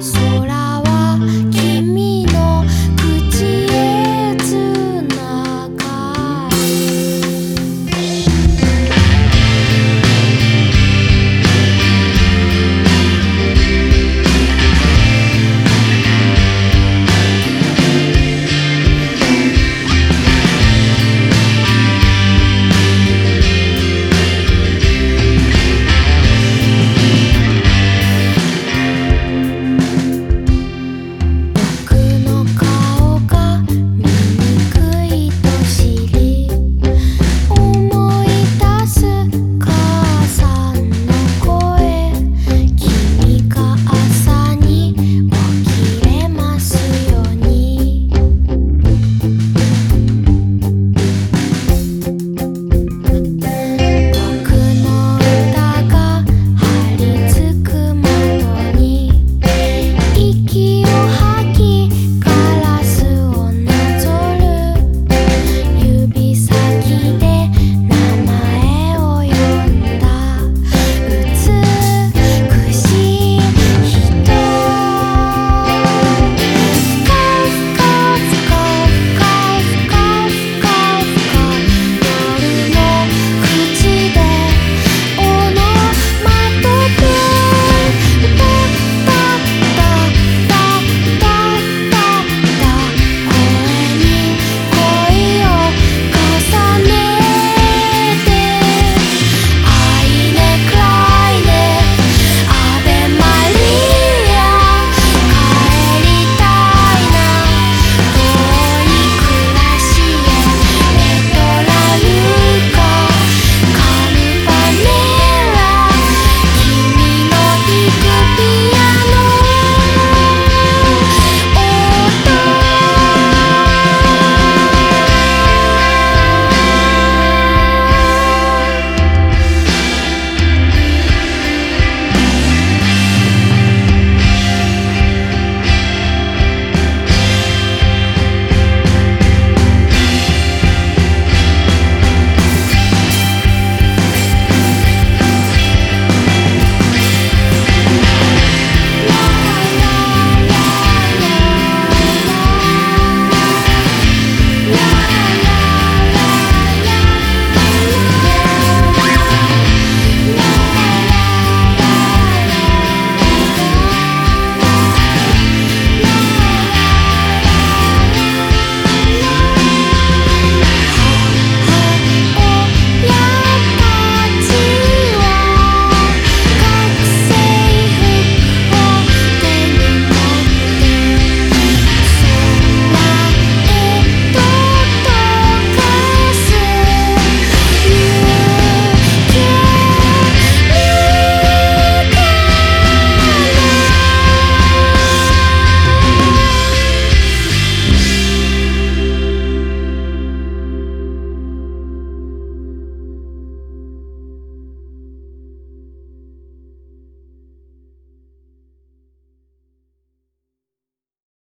sua